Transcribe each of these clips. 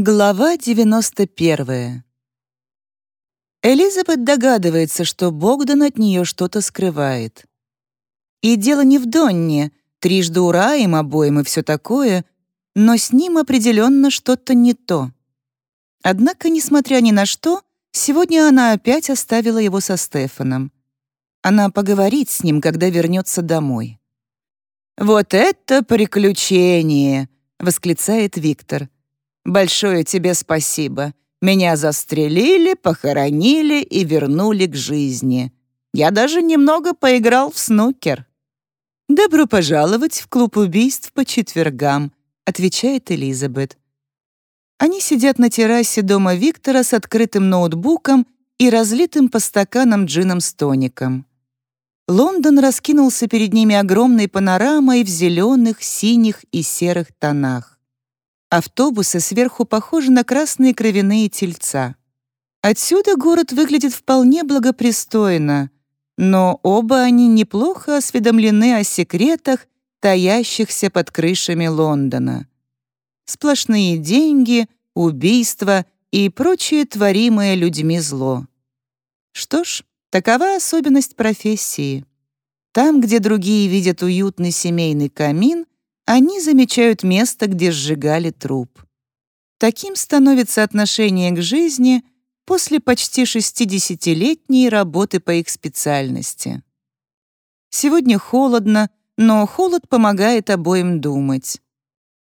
Глава 91. Элизабет догадывается, что Богдан от нее что-то скрывает. И дело не в Донне, трижды ура им обоим и все такое, но с ним определенно что-то не то. Однако, несмотря ни на что, сегодня она опять оставила его со Стефаном. Она поговорит с ним, когда вернется домой. «Вот это приключение!» — восклицает Виктор. «Большое тебе спасибо. Меня застрелили, похоронили и вернули к жизни. Я даже немного поиграл в снукер». «Добро пожаловать в клуб убийств по четвергам», — отвечает Элизабет. Они сидят на террасе дома Виктора с открытым ноутбуком и разлитым по стаканам джином с тоником. Лондон раскинулся перед ними огромной панорамой в зеленых, синих и серых тонах. Автобусы сверху похожи на красные кровяные тельца. Отсюда город выглядит вполне благопристойно, но оба они неплохо осведомлены о секретах, таящихся под крышами Лондона. Сплошные деньги, убийства и прочее творимое людьми зло. Что ж, Такова особенность профессии. Там, где другие видят уютный семейный камин, они замечают место, где сжигали труп. Таким становится отношение к жизни после почти 60-летней работы по их специальности. Сегодня холодно, но холод помогает обоим думать.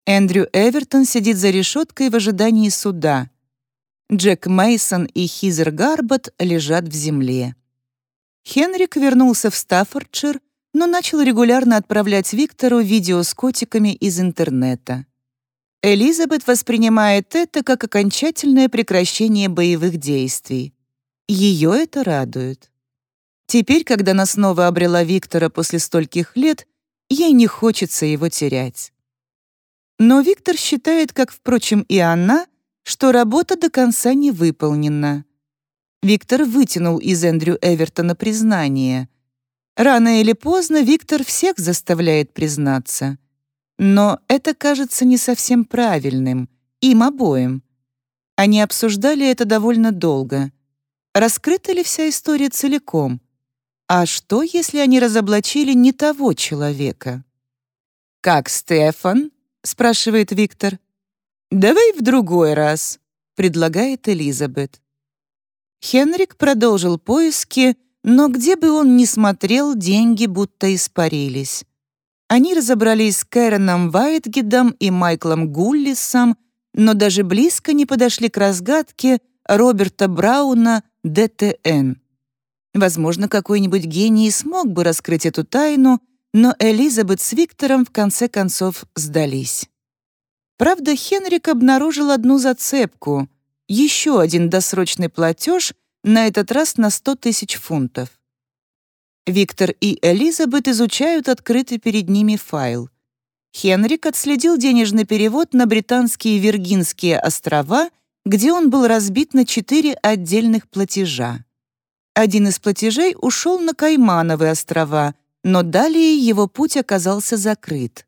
Эндрю Эвертон сидит за решеткой в ожидании суда. Джек Мейсон и Хизер Гарбот лежат в земле. Хенрик вернулся в Стаффордшир, но начал регулярно отправлять Виктору видео с котиками из интернета. Элизабет воспринимает это как окончательное прекращение боевых действий. Ее это радует. Теперь, когда она снова обрела Виктора после стольких лет, ей не хочется его терять. Но Виктор считает, как, впрочем, и она, что работа до конца не выполнена. Виктор вытянул из Эндрю Эвертона признание. Рано или поздно Виктор всех заставляет признаться. Но это кажется не совсем правильным, им обоим. Они обсуждали это довольно долго. Раскрыта ли вся история целиком? А что, если они разоблачили не того человека? «Как Стефан?» — спрашивает Виктор. «Давай в другой раз», — предлагает Элизабет. Хенрик продолжил поиски, но где бы он ни смотрел, деньги будто испарились. Они разобрались с Кэроном Вайтгидом и Майклом Гуллисом, но даже близко не подошли к разгадке Роберта Брауна ДТН. Возможно, какой-нибудь гений смог бы раскрыть эту тайну, но Элизабет с Виктором в конце концов сдались. Правда, Хенрик обнаружил одну зацепку еще один досрочный платеж, на этот раз на 100 тысяч фунтов. Виктор и Элизабет изучают открытый перед ними файл. Хенрик отследил денежный перевод на британские Виргинские острова, где он был разбит на четыре отдельных платежа. Один из платежей ушел на Каймановы острова, но далее его путь оказался закрыт.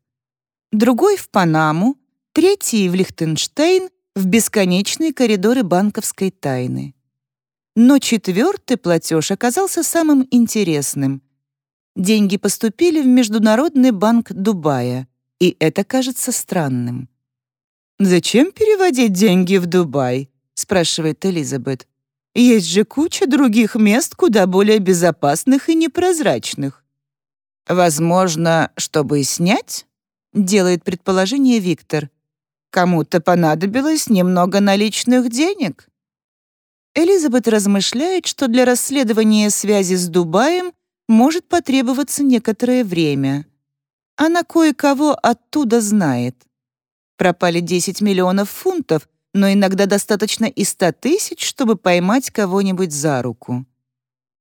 Другой — в Панаму, третий — в Лихтенштейн в бесконечные коридоры банковской тайны. Но четвертый платеж оказался самым интересным. Деньги поступили в Международный банк Дубая, и это кажется странным. «Зачем переводить деньги в Дубай?» — спрашивает Элизабет. «Есть же куча других мест, куда более безопасных и непрозрачных». «Возможно, чтобы снять?» — делает предположение Виктор. Кому-то понадобилось немного наличных денег. Элизабет размышляет, что для расследования связи с Дубаем может потребоваться некоторое время. Она кое-кого оттуда знает. Пропали 10 миллионов фунтов, но иногда достаточно и 100 тысяч, чтобы поймать кого-нибудь за руку.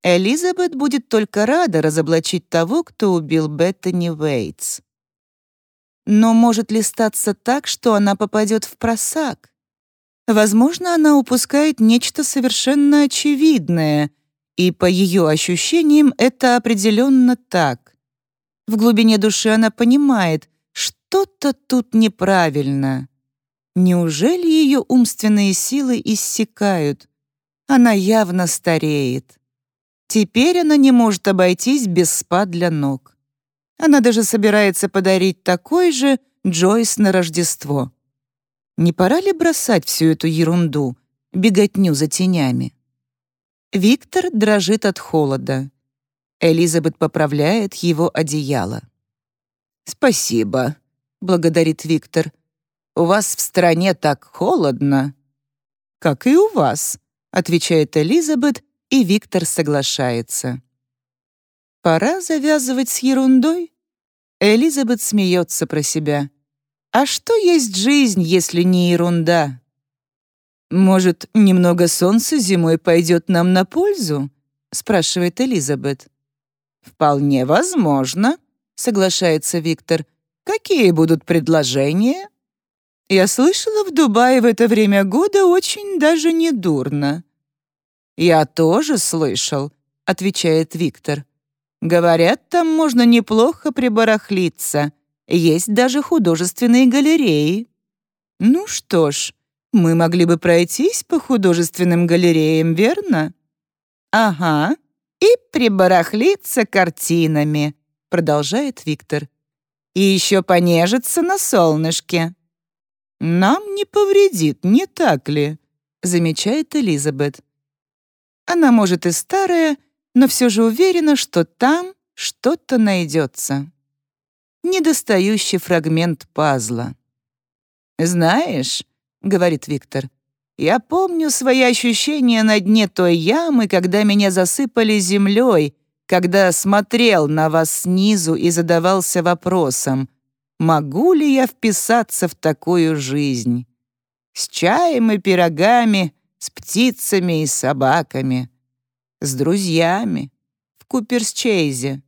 Элизабет будет только рада разоблачить того, кто убил Беттани Уэйтс. Но может ли статься так, что она попадет в просак? Возможно, она упускает нечто совершенно очевидное, и по ее ощущениям это определенно так. В глубине души она понимает, что-то тут неправильно. Неужели ее умственные силы иссякают? Она явно стареет. Теперь она не может обойтись без спа для ног. Она даже собирается подарить такой же Джойс на Рождество. Не пора ли бросать всю эту ерунду, беготню за тенями? Виктор дрожит от холода. Элизабет поправляет его одеяло. «Спасибо», — благодарит Виктор. «У вас в стране так холодно». «Как и у вас», — отвечает Элизабет, и Виктор соглашается. «Пора завязывать с ерундой?» Элизабет смеется про себя. «А что есть жизнь, если не ерунда?» «Может, немного солнца зимой пойдет нам на пользу?» — спрашивает Элизабет. «Вполне возможно», — соглашается Виктор. «Какие будут предложения?» «Я слышала, в Дубае в это время года очень даже не дурно». «Я тоже слышал», — отвечает Виктор. Говорят, там можно неплохо прибарахлиться. Есть даже художественные галереи. Ну что ж, мы могли бы пройтись по художественным галереям, верно? Ага, и прибарахлиться картинами, продолжает Виктор. И еще понежиться на солнышке. Нам не повредит, не так ли? замечает Элизабет. Она, может, и старая, но все же уверена, что там что-то найдется. Недостающий фрагмент пазла. «Знаешь», — говорит Виктор, «я помню свои ощущения на дне той ямы, когда меня засыпали землей, когда смотрел на вас снизу и задавался вопросом, могу ли я вписаться в такую жизнь? С чаем и пирогами, с птицами и собаками с друзьями, в Куперсчейзе.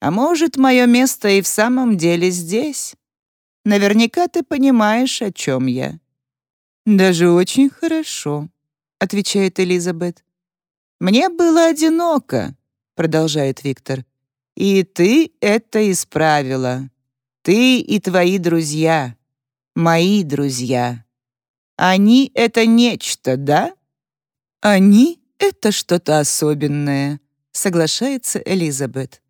А может, мое место и в самом деле здесь? Наверняка ты понимаешь, о чем я». «Даже очень хорошо», — отвечает Элизабет. «Мне было одиноко», — продолжает Виктор. «И ты это исправила. Ты и твои друзья. Мои друзья. Они — это нечто, да?» «Они «Это что-то особенное», — соглашается Элизабет.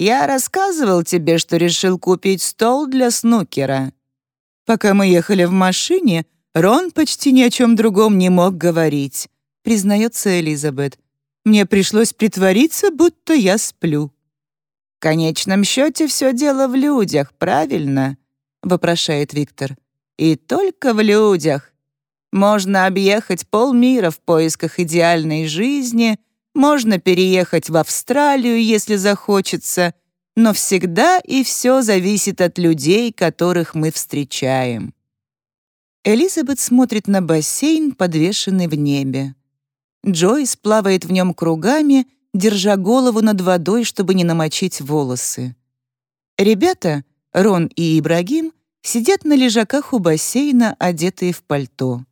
«Я рассказывал тебе, что решил купить стол для снукера». Пока мы ехали в машине, Рон почти ни о чем другом не мог говорить, признается Элизабет. Мне пришлось притвориться, будто я сплю. «В конечном счете все дело в людях, правильно?» — вопрошает Виктор. «И только в людях. Можно объехать полмира в поисках идеальной жизни, можно переехать в Австралию, если захочется, но всегда и все зависит от людей, которых мы встречаем. Элизабет смотрит на бассейн, подвешенный в небе. Джойс плавает в нем кругами, держа голову над водой, чтобы не намочить волосы. Ребята, Рон и Ибрагим, сидят на лежаках у бассейна, одетые в пальто.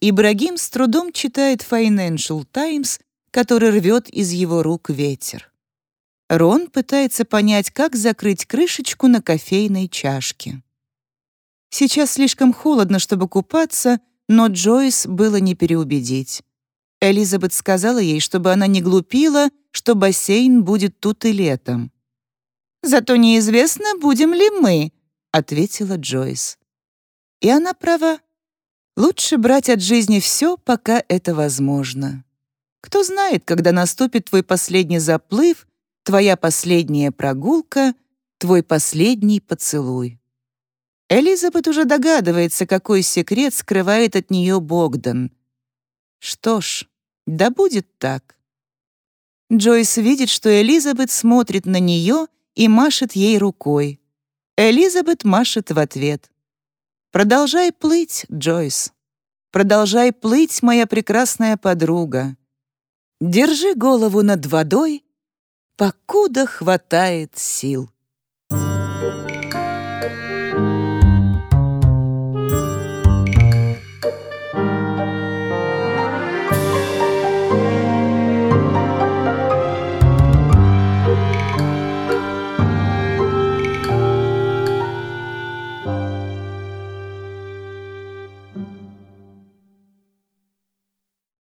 Ибрагим с трудом читает Financial Times, который рвет из его рук ветер. Рон пытается понять, как закрыть крышечку на кофейной чашке. Сейчас слишком холодно, чтобы купаться, но Джойс было не переубедить. Элизабет сказала ей, чтобы она не глупила, что бассейн будет тут и летом. «Зато неизвестно, будем ли мы», — ответила Джойс. И она права. Лучше брать от жизни все, пока это возможно. Кто знает, когда наступит твой последний заплыв, твоя последняя прогулка, твой последний поцелуй. Элизабет уже догадывается, какой секрет скрывает от нее Богдан. Что ж, да будет так. Джойс видит, что Элизабет смотрит на нее и машет ей рукой. Элизабет машет в ответ. Продолжай плыть, Джойс. Продолжай плыть, моя прекрасная подруга. Держи голову над водой, покуда хватает сил.